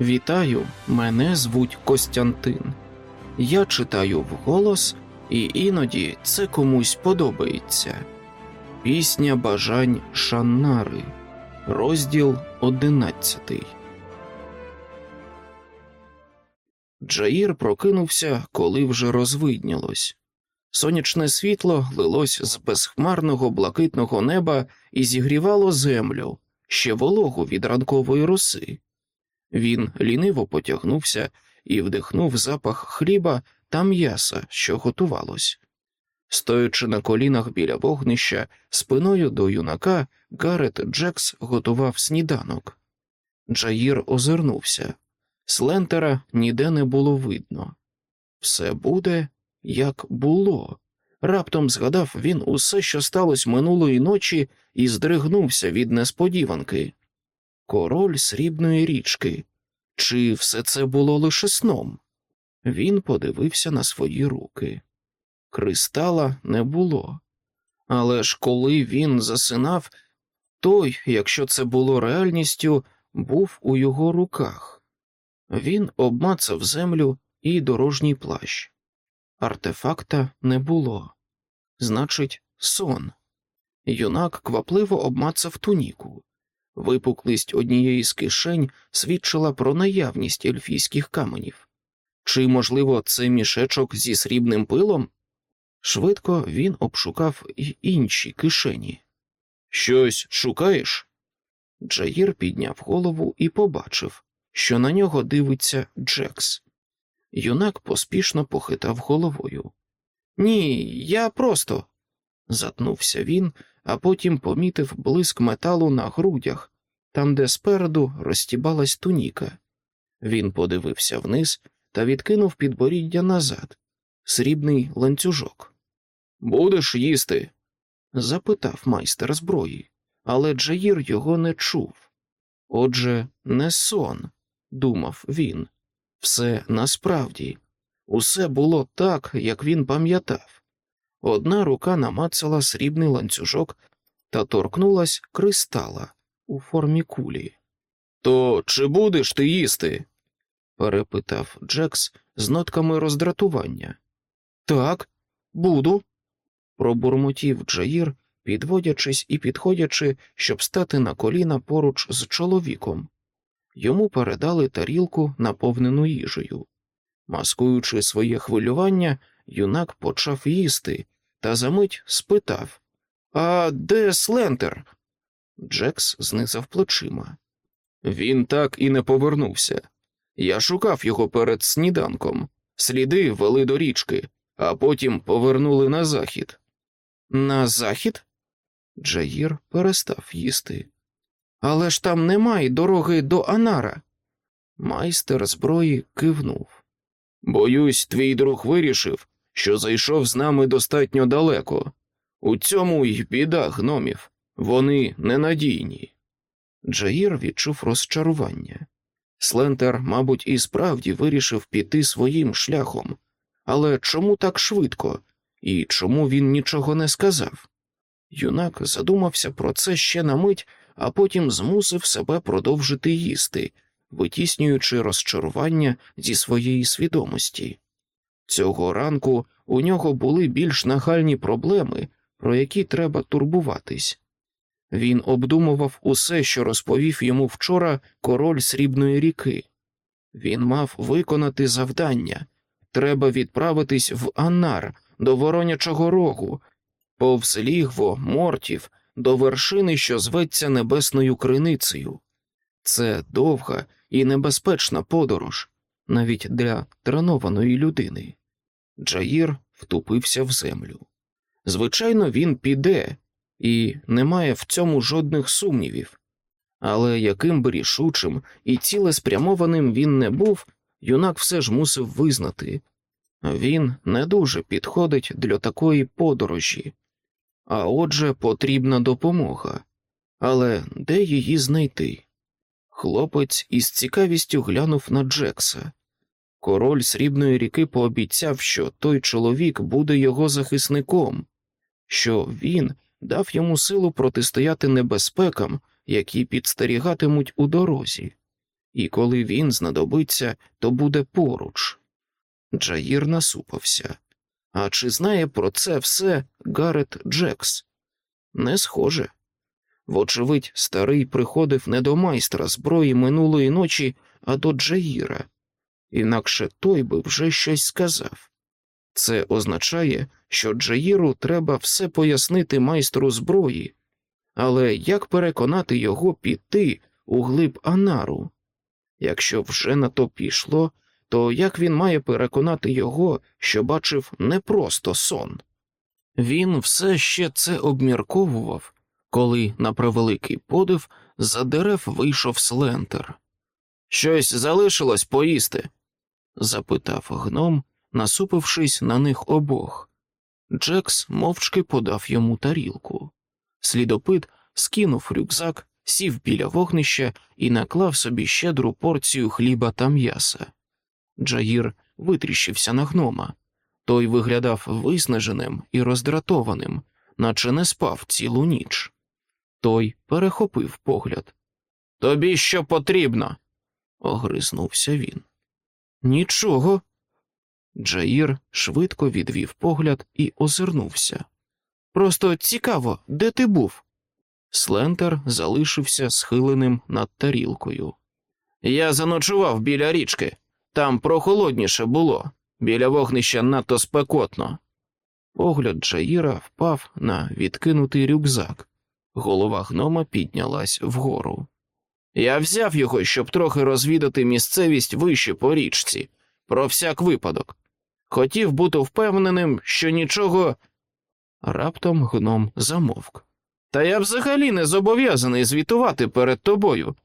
Вітаю, мене звуть Костянтин. Я читаю вголос, і іноді це комусь подобається. Пісня бажань Шаннари, розділ одинадцятий. Джаїр прокинувся, коли вже розвиднілось. Сонячне світло лилось з безхмарного блакитного неба і зігрівало землю, ще вологу від ранкової роси. Він ліниво потягнувся і вдихнув запах хліба та м'яса, що готувалось. Стоячи на колінах біля вогнища, спиною до юнака, Гарет Джекс готував сніданок. Джаїр озирнувся. Слентера ніде не було видно. Все буде, як було. Раптом згадав він усе, що сталося минулої ночі, і здригнувся від несподіванки. Король срібної річки. Чи все це було лише сном? Він подивився на свої руки. Кристала не було. Але ж коли він засинав, той, якщо це було реальністю, був у його руках. Він обмацав землю і дорожній плащ. Артефакта не було. Значить, сон. Юнак квапливо обмацав туніку. Випуклість однієї з кишень свідчила про наявність ельфійських каменів. Чи, можливо, це мішечок зі срібним пилом? Швидко він обшукав і інші кишені. Щось шукаєш? Джаїр підняв голову і побачив, що на нього дивиться Джекс. Юнак поспішно похитав головою. Ні, я просто. затнувся він, а потім помітив блиск металу на грудях, там, де спереду розтібалась туніка. Він подивився вниз та відкинув підборіддя назад, срібний ланцюжок. Будеш їсти? запитав майстер зброї, але Джаїр його не чув. Отже, не сон, думав він. Все насправді, усе було так, як він пам'ятав. Одна рука намацала срібний ланцюжок та торкнулась кристала у формі кулі. То чи будеш ти їсти? перепитав Джекс з нотками роздратування. Так, буду, пробурмотів Джаїр, підводячись і підходячи, щоб стати на коліна поруч з чоловіком. Йому передали тарілку, наповнену їжею. Маскуючи своє хвилювання, юнак почав їсти та за мить спитав А де Слентер? Джекс знизав плечима. Він так і не повернувся. Я шукав його перед сніданком. Сліди вели до річки, а потім повернули на захід. На захід? Джаїр перестав їсти. Але ж там немає дороги до Анара. Майстер зброї кивнув. Боюсь, твій друг вирішив, що зайшов з нами достатньо далеко. У цьому й біда гномів, вони ненадійні. Джаїр відчув розчарування. Слентер, мабуть, і справді вирішив піти своїм шляхом, але чому так швидко і чому він нічого не сказав? Юнак задумався про це ще на мить, а потім змусив себе продовжити їсти, витіснюючи розчарування зі своєї свідомості. Цього ранку у нього були більш нагальні проблеми, про які треба турбуватись. Він обдумував усе, що розповів йому вчора король срібної ріки. Він мав виконати завдання. Треба відправитись в Анар до Воронячого рогу, повз лігво мортів до вершини, що зветься небесною криницею. Це довга і небезпечна подорож, навіть для тренованої людини. Джаїр втупився в землю. Звичайно, він піде, і немає в цьому жодних сумнівів. Але яким би рішучим і цілеспрямованим він не був, юнак все ж мусив визнати він не дуже підходить для такої подорожі, а отже, потрібна допомога. Але де її знайти? Хлопець із цікавістю глянув на Джекса. Король срібної ріки пообіцяв, що той чоловік буде його захисником, що він дав йому силу протистояти небезпекам, які підстерігатимуть у дорозі. і коли він знадобиться, то буде поруч. Джаїр насупився. А чи знає про це все Гарет Джекс? Не схоже. Вочевидь, старий приходив не до майстра зброї минулої ночі, а до Джаїра, інакше той би вже щось сказав. Це означає, що Джаїру треба все пояснити майстру зброї, але як переконати його піти у глиб Анару? Якщо вже на то пішло, то як він має переконати його, що бачив не просто сон? Він все ще це обмірковував, коли, на превеликий подив, за дерев вийшов слентер. Щось залишилось поїсти? Запитав гном, насупившись на них обох. Джекс мовчки подав йому тарілку. Слідопит скинув рюкзак, сів біля вогнища і наклав собі щедру порцію хліба та м'яса. Джаїр витріщився на гнома. Той виглядав виснаженим і роздратованим, наче не спав цілу ніч. Той перехопив погляд. Тобі що потрібно? огризнувся він. Нічого. Джаїр швидко відвів погляд і озирнувся. Просто цікаво, де ти був? Слентер залишився схиленим над тарілкою. Я заночував біля річки, там прохолодніше було, біля вогнища надто спекотно. Погляд Джаїра впав на відкинутий рюкзак. Голова гнома піднялась вгору. Я взяв його, щоб трохи розвідати місцевість вище по річці, про всяк випадок. Хотів бути впевненим, що нічого. Раптом гном замовк. Та я взагалі не зобов'язаний звітувати перед тобою.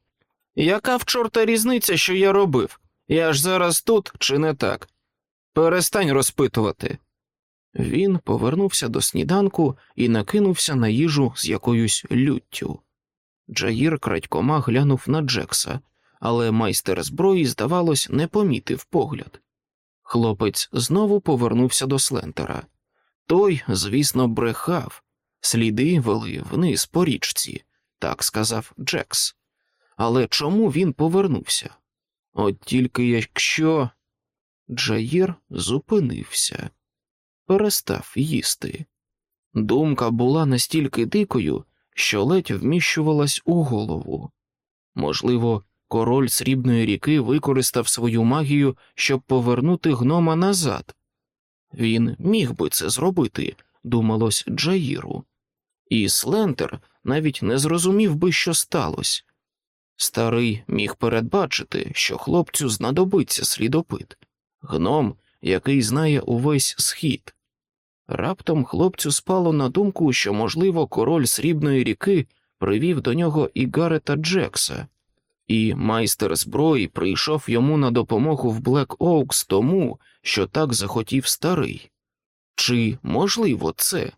Яка в чорта різниця, що я робив? Я ж зараз тут, чи не так? Перестань розпитувати. Він повернувся до сніданку і накинувся на їжу з якоюсь люттю. Джаїр крадькома глянув на Джекса, але майстер зброї, здавалось, не помітив погляд. Хлопець знову повернувся до Слентера. Той, звісно, брехав, сліди вели вниз по річці, так сказав Джекс. Але чому він повернувся? От тільки якщо Джаїр зупинився, перестав їсти. Думка була настільки дикою, що ледь вміщувалась у голову. Можливо, король срібної ріки використав свою магію, щоб повернути гнома назад. Він міг би це зробити, думалось Джаїру, і Слентер навіть не зрозумів би, що сталося. Старий міг передбачити, що хлопцю знадобиться слідопит, гном, який знає увесь схід. Раптом хлопцю спало на думку, що, можливо, король срібної ріки привів до нього і Гарета Джекса, і майстер зброї прийшов йому на допомогу в Блек Оукс тому, що так захотів старий. Чи можливо це?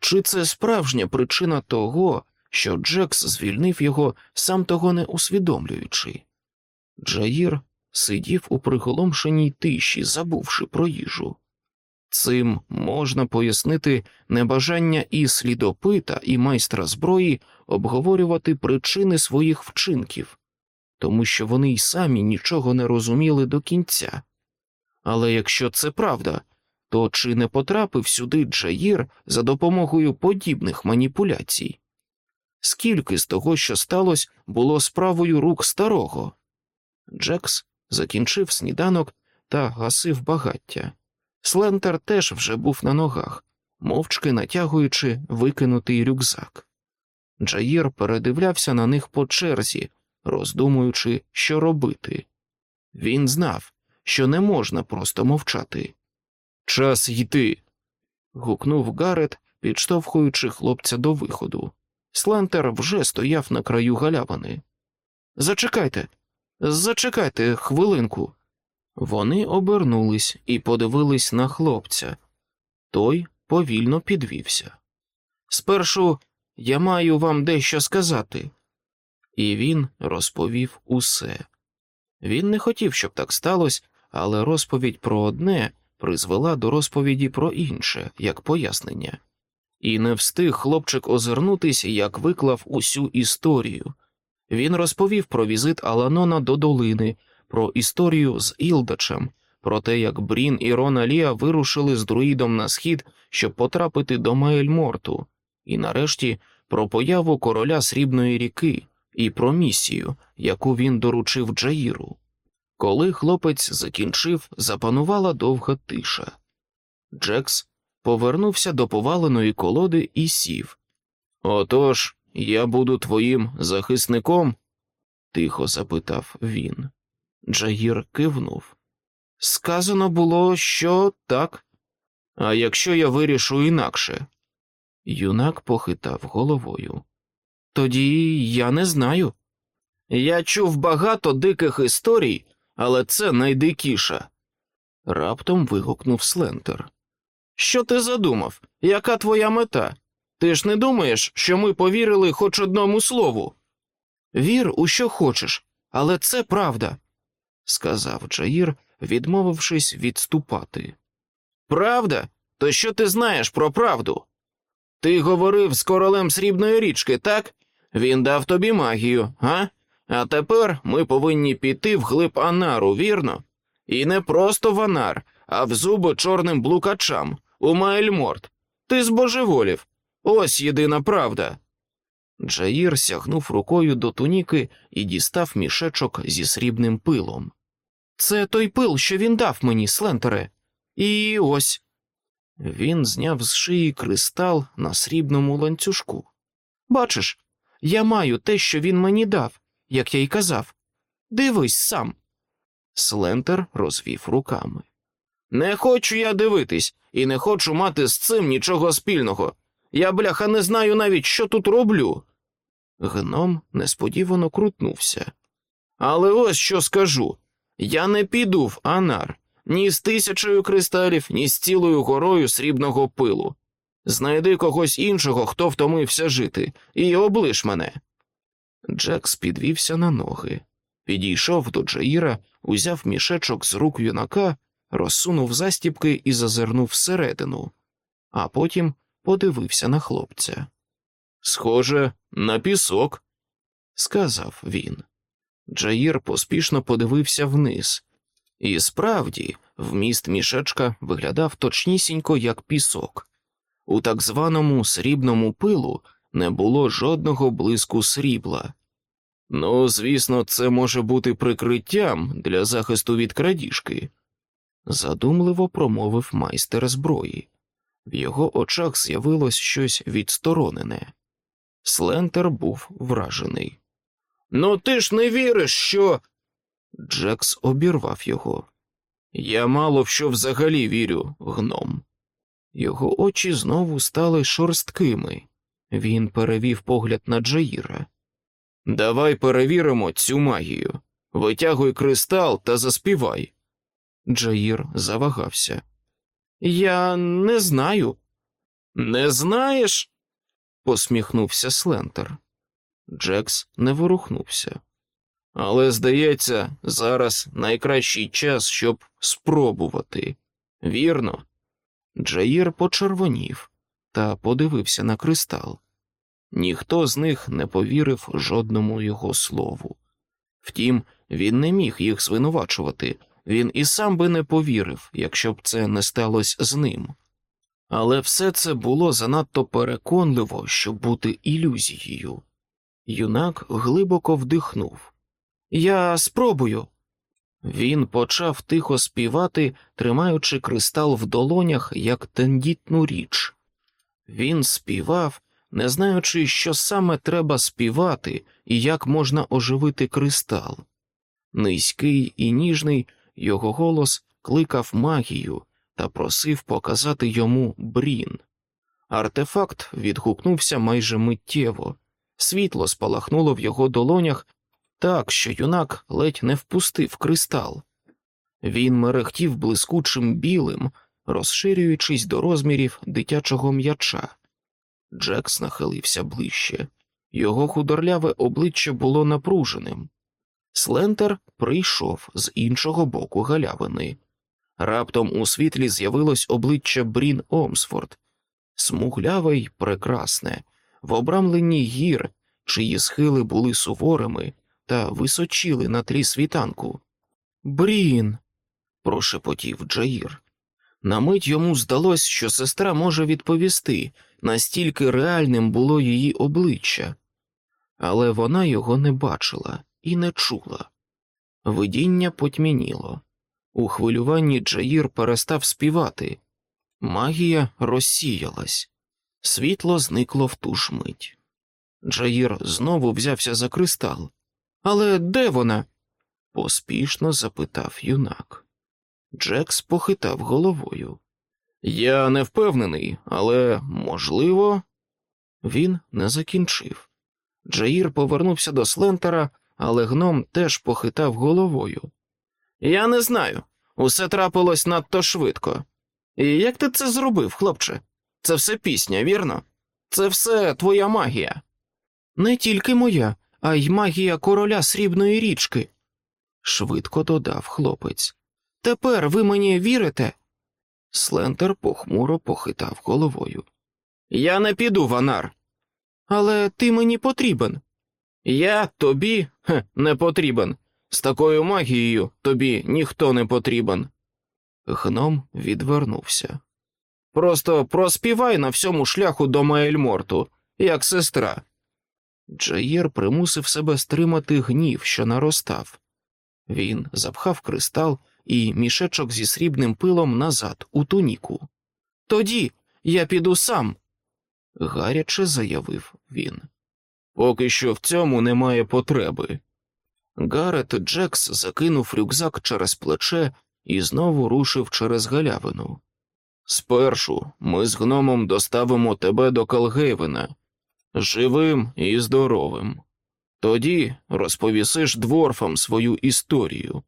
Чи це справжня причина того, що Джекс звільнив його, сам того не усвідомлюючи? Джаїр сидів у приголомшеній тиші, забувши про їжу. Цим можна пояснити небажання і слідопита, і майстра зброї обговорювати причини своїх вчинків, тому що вони й самі нічого не розуміли до кінця. Але якщо це правда, то чи не потрапив сюди Джаїр за допомогою подібних маніпуляцій? Скільки з того, що сталося, було справою рук старого? Джекс закінчив сніданок та гасив багаття. Слентер теж вже був на ногах, мовчки натягуючи викинутий рюкзак. Джаїр передивлявся на них по черзі, роздумуючи, що робити. Він знав, що не можна просто мовчати. Час йти. гукнув Гарет, підштовхуючи хлопця до виходу. Слентер вже стояв на краю галявини. Зачекайте, зачекайте хвилинку. Вони обернулись і подивились на хлопця. Той повільно підвівся. Спершу я маю вам дещо сказати. І він розповів усе. Він не хотів, щоб так сталося, але розповідь про одне призвела до розповіді про інше, як пояснення, і не встиг хлопчик озирнутися, як виклав усю історію. Він розповів про візит Аланона до долини, про історію з Ілдачем, про те, як Брін і Рона Ліа вирушили з друїдом на схід, щоб потрапити до Маельморту, і нарешті про появу короля Срібної ріки і про місію, яку він доручив Джаїру. Коли хлопець закінчив, запанувала довга тиша. Джекс повернувся до поваленої колоди і сів. Отож, я буду твоїм захисником? тихо запитав він. Джаїр кивнув. Сказано було, що так. А якщо я вирішу інакше? Юнак похитав головою. Тоді я не знаю. Я чув багато диких історій, але це найдикіша. Раптом вигукнув Слентер. Що ти задумав? Яка твоя мета? Ти ж не думаєш, що ми повірили хоч одному слову? Вір у що хочеш, але це правда, сказав Джаїр, відмовившись відступати. Правда? То що ти знаєш про правду? Ти говорив з королем срібної річки, так? Він дав тобі магію, а? А тепер ми повинні піти в глиб Анару, вірно? І не просто в Анар, а в зуби чорним блукачам, у Маельморт. Ти збожеволів. Ось єдина правда. Джаїр сягнув рукою до туніки і дістав мішечок зі срібним пилом. Це той пил, що він дав мені, Слентере. І ось. Він зняв з шиї кристал на срібному ланцюжку. Бачиш, я маю те, що він мені дав, як я й казав. Дивись сам. Слентер розвів руками. Не хочу я дивитись і не хочу мати з цим нічого спільного. Я, бляха, не знаю навіть, що тут роблю. Гном несподівано крутнувся. Але ось що скажу я не піду в Анар ні з тисячею кристалів, ні з цілою горою срібного пилу. Знайди когось іншого, хто втомився жити, і облиш мене. Джекс підвівся на ноги, підійшов до Джаїра, узяв мішечок з рук юнака, розсунув застіпки і зазирнув всередину, а потім подивився на хлопця. Схоже, на пісок, сказав він. Джаїр поспішно подивився вниз, і справді, вміст мішечка виглядав точнісінько, як пісок. У так званому срібному пилу не було жодного блиску срібла. Ну, звісно, це може бути прикриттям для захисту від крадіжки, задумливо промовив майстер зброї. В його очах з'явилось щось відсторонене. Слентер був вражений. Ну, ти ж не віриш, що. Джекс обірвав його. Я мало в що взагалі вірю, гном. Його очі знову стали шорсткими. Він перевів погляд на Джаїра. Давай перевіримо цю магію. Витягуй кристал та заспівай. Джаїр завагався. Я не знаю. Не знаєш? посміхнувся Слентер. Джекс не ворухнувся. Але, здається, зараз найкращий час, щоб спробувати. Вірно. Джаїр почервонів та подивився на кристал. Ніхто з них не повірив жодному його слову. Втім, він не міг їх звинувачувати, він і сам би не повірив, якщо б це не сталося з ним. Але все це було занадто переконливо, щоб бути ілюзією. Юнак глибоко вдихнув. Я спробую. Він почав тихо співати, тримаючи кристал в долонях як тендітну річ. Він співав, не знаючи, що саме треба співати і як можна оживити кристал. Низький і ніжний його голос кликав магію та просив показати йому брін. Артефакт відгукнувся майже миттєво, світло спалахнуло в його долонях так, що юнак ледь не впустив кристал. Він мерехтів блискучим білим, розширюючись до розмірів дитячого м'яча. Джекс нахилився ближче, його худорляве обличчя було напруженим. Слентер прийшов з іншого боку галявини. Раптом у світлі з'явилось обличчя Брін Омсфорд, смугляве й прекрасне, в обрамленні гір чиї схили були суворими та височили на тлі світанку. Брін. прошепотів Джаїр. На мить йому здалось, що сестра може відповісти, настільки реальним було її обличчя, але вона його не бачила і не чула. Видіння потьмяніло. У хвилюванні Джаїр перестав співати. Магія розсіялась, світло зникло в ту ж мить. Джаїр знову взявся за кристал. Але де вона? поспішно запитав юнак. Джекс похитав головою. Я не впевнений, але можливо. Він не закінчив. Джаїр повернувся до Слентера, але гном теж похитав головою. Я не знаю. Усе трапилось надто швидко. І як ти це зробив, хлопче? Це все пісня, вірно? Це все твоя магія. Не тільки моя, а й магія короля срібної річки, швидко додав хлопець. Тепер ви мені вірите? Слентер похмуро похитав головою. Я не піду, Ванар. Але ти мені потрібен. Я тобі хе, не потрібен. З такою магією тобі ніхто не потрібен. Гном відвернувся. Просто проспівай на всьому шляху до Маельморту, як сестра. Джаєр примусив себе стримати гнів, що наростав. Він запхав кристал і мішечок зі срібним пилом назад у туніку. Тоді я піду сам, гаряче заявив він. Поки що в цьому немає потреби. Гарет Джекс закинув рюкзак через плече і знову рушив через галявину. Спершу ми з гномом доставимо тебе до Калгейвена, живим і здоровим. Тоді розповісиш дворфам свою історію.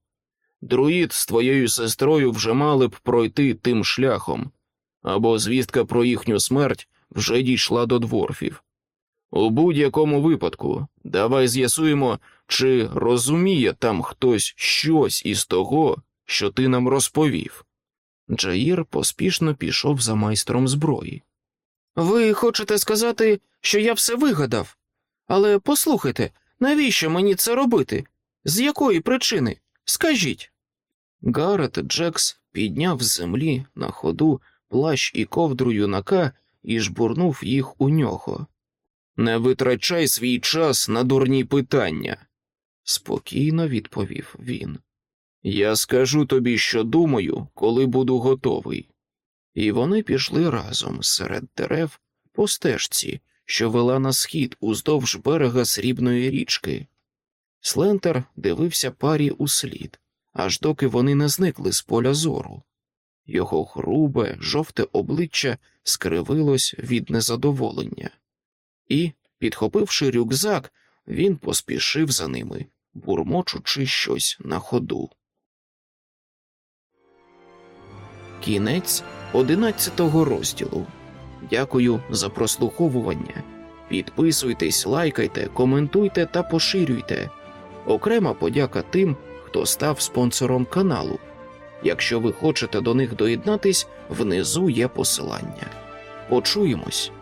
Друїд з твоєю сестрою вже мали б пройти тим шляхом, або звістка про їхню смерть вже дійшла до дворфів. У будь-якому випадку, давай з'ясуємо, чи розуміє там хтось щось із того, що ти нам розповів. Джаїр поспішно пішов за майстром зброї. Ви хочете сказати, що я все вигадав? Але послухайте, навіщо мені це робити? З якої причини? Скажіть. Гарет Джекс підняв з землі на ходу плащ і ковдру юнака і жбурнув їх у нього. Не витрачай свій час на дурні питання, спокійно відповів він. Я скажу тобі, що думаю, коли буду готовий. І вони пішли разом серед дерев по стежці, що вела на схід уздовж берега срібної річки. Слентер дивився парі у слід, аж доки вони не зникли з поля зору. Його грубе, жовте обличчя скривилось від незадоволення, і, підхопивши рюкзак, він поспішив за ними, бурмочучи щось на ходу. Кінець одинадцятого розділу. Дякую за прослуховування. Підписуйтесь, лайкайте, коментуйте та поширюйте. Окрема подяка тим, хто став спонсором каналу. Якщо ви хочете до них доєднатись, внизу є посилання. Почуємось.